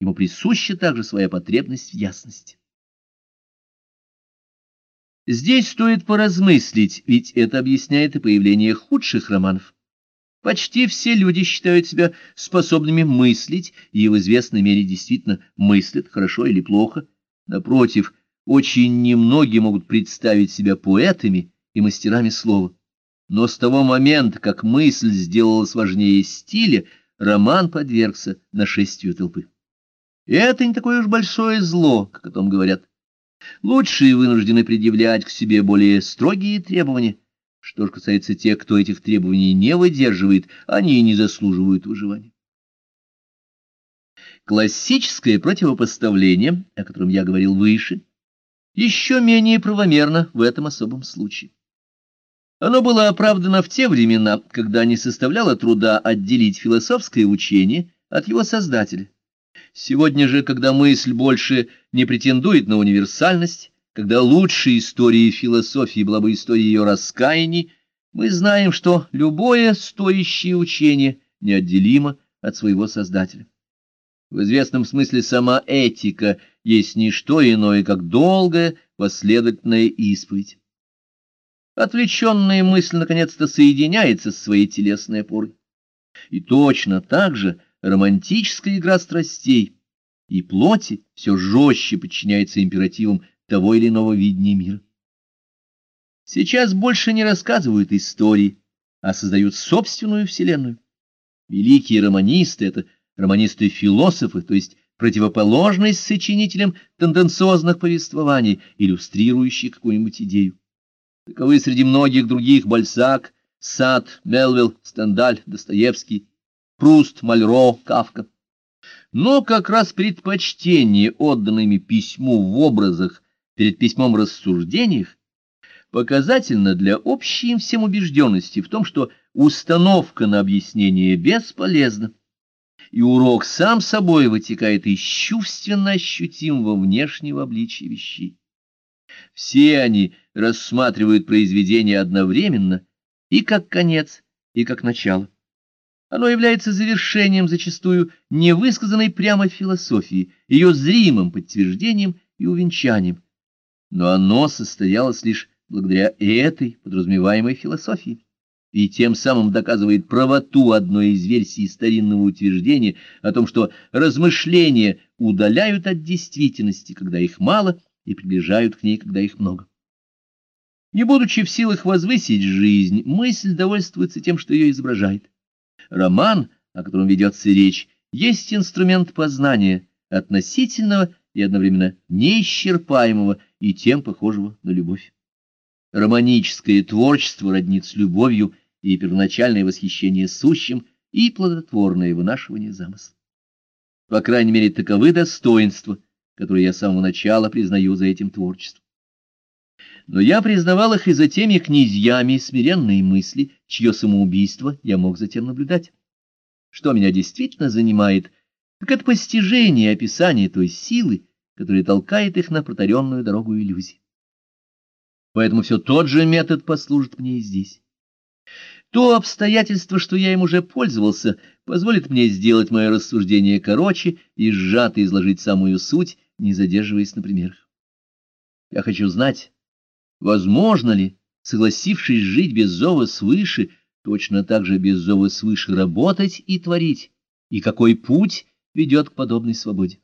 ему присуща также своя потребность в ясности. Здесь стоит поразмыслить, ведь это объясняет и появление худших романов. Почти все люди считают себя способными мыслить, и в известной мере действительно мыслят, хорошо или плохо. Напротив, очень немногие могут представить себя поэтами и мастерами слова. Но с того момента, как мысль сделалась важнее стиля, роман подвергся нашествию толпы. И это не такое уж большое зло, как о том говорят. Лучшие вынуждены предъявлять к себе более строгие требования. Что же касается тех, кто этих требований не выдерживает, они и не заслуживают выживания. Классическое противопоставление, о котором я говорил выше, еще менее правомерно в этом особом случае. Оно было оправдано в те времена, когда не составляло труда отделить философское учение от его создателя. Сегодня же, когда мысль больше не претендует на универсальность, когда лучшей историей философии была бы история ее раскаяний, мы знаем, что любое стоящее учение неотделимо от своего создателя. В известном смысле сама этика есть не что иное, как долгая последовательная исповедь. Отвлеченная мысль наконец-то соединяется с своей телесной опорой. И точно так же романтическая игра страстей и плоти все жестче подчиняется императивам того или иного видения мира. Сейчас больше не рассказывают истории, а создают собственную вселенную. Великие романисты — это романисты-философы, то есть противоположность сочинителям тенденциозных повествований, иллюстрирующих какую-нибудь идею. Таковы среди многих других Бальзак, Сад, Мелвилл, Стендаль, Достоевский, Пруст, Мальро, Кавка. Но как раз предпочтение, отданными письму в образах перед письмом рассуждениях, показательно для общей всем убежденности в том, что установка на объяснение бесполезна, и урок сам собой вытекает из чувственно ощутимого внешнего обличия вещей. Все они рассматривают произведение одновременно и как конец, и как начало. Оно является завершением зачастую невысказанной прямо философии, ее зримым подтверждением и увенчанием. Но оно состоялось лишь благодаря этой подразумеваемой философии и тем самым доказывает правоту одной из версий старинного утверждения о том, что размышления удаляют от действительности, когда их мало, и приближают к ней, когда их много. Не будучи в силах возвысить жизнь, мысль довольствуется тем, что ее изображает. Роман, о котором ведется речь, есть инструмент познания, относительного и одновременно неисчерпаемого и тем похожего на любовь. Романическое творчество роднит с любовью и первоначальное восхищение сущим, и плодотворное вынашивание замысла. По крайней мере, таковы достоинства, которые я с самого начала признаю за этим творчеством. Но я признавал их и за теми князьями смиренные мысли, чье самоубийство я мог затем наблюдать. Что меня действительно занимает, так это постижение и описание той силы, которая толкает их на протаренную дорогу иллюзий. Поэтому все тот же метод послужит мне и здесь. То обстоятельство, что я им уже пользовался, позволит мне сделать мое рассуждение короче и сжато изложить самую суть, не задерживаясь на примерах. Я хочу знать, возможно ли, согласившись жить без зова свыше, точно так же без зова свыше работать и творить, и какой путь ведет к подобной свободе.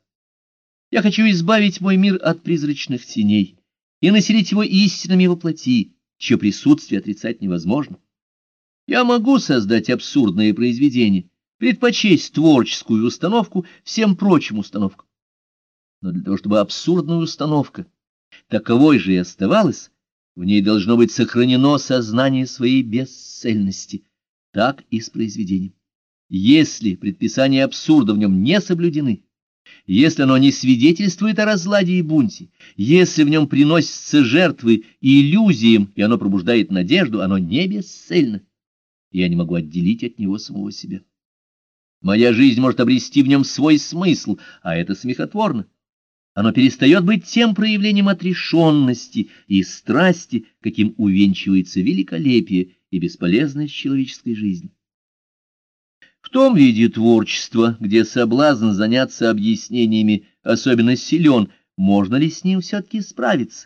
Я хочу избавить мой мир от призрачных теней и населить его истинами воплоти, чье присутствие отрицать невозможно. Я могу создать абсурдное произведение, предпочесть творческую установку всем прочим установкам. Но для того, чтобы абсурдная установка таковой же и оставалась, в ней должно быть сохранено сознание своей бесцельности, так и с произведением. Если предписания абсурда в нем не соблюдены, если оно не свидетельствует о разладе и бунте, если в нем приносятся жертвы иллюзиям, и оно пробуждает надежду, оно не бесцельно я не могу отделить от него самого себя. Моя жизнь может обрести в нем свой смысл, а это смехотворно. Оно перестает быть тем проявлением отрешенности и страсти, каким увенчивается великолепие и бесполезность человеческой жизни. В том виде творчества, где соблазн заняться объяснениями особенно силен, можно ли с ним все-таки справиться?